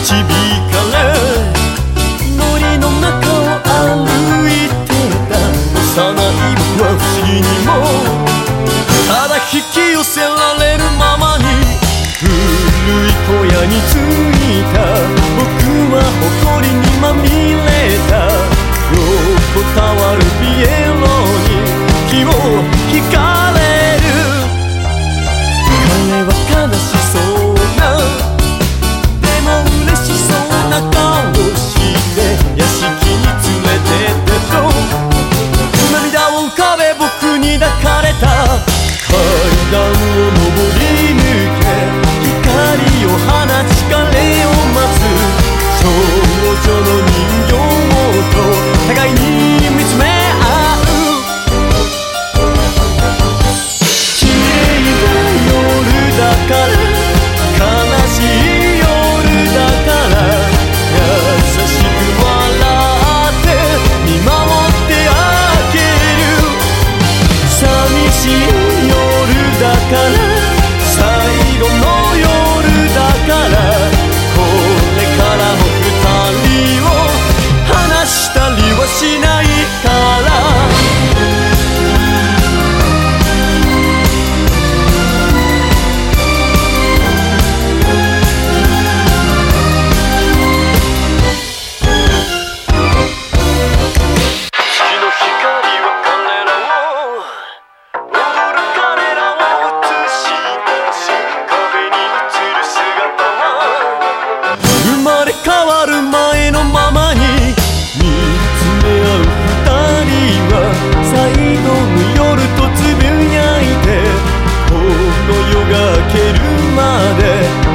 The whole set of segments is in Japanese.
導かれ森の中を歩いてた。幼い僕は不思議にも。ただ引き寄せられるままに古い小屋に着いた。れた階段を上り gonna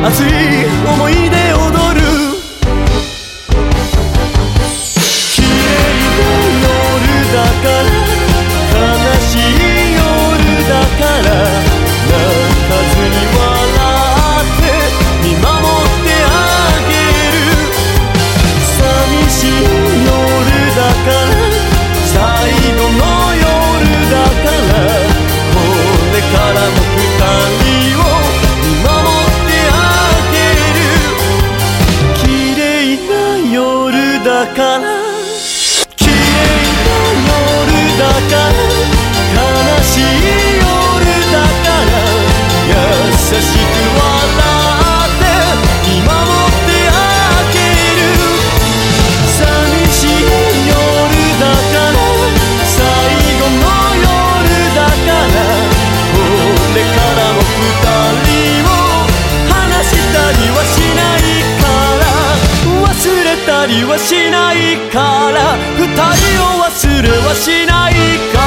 así. color りはしないから二人を忘れはしないから。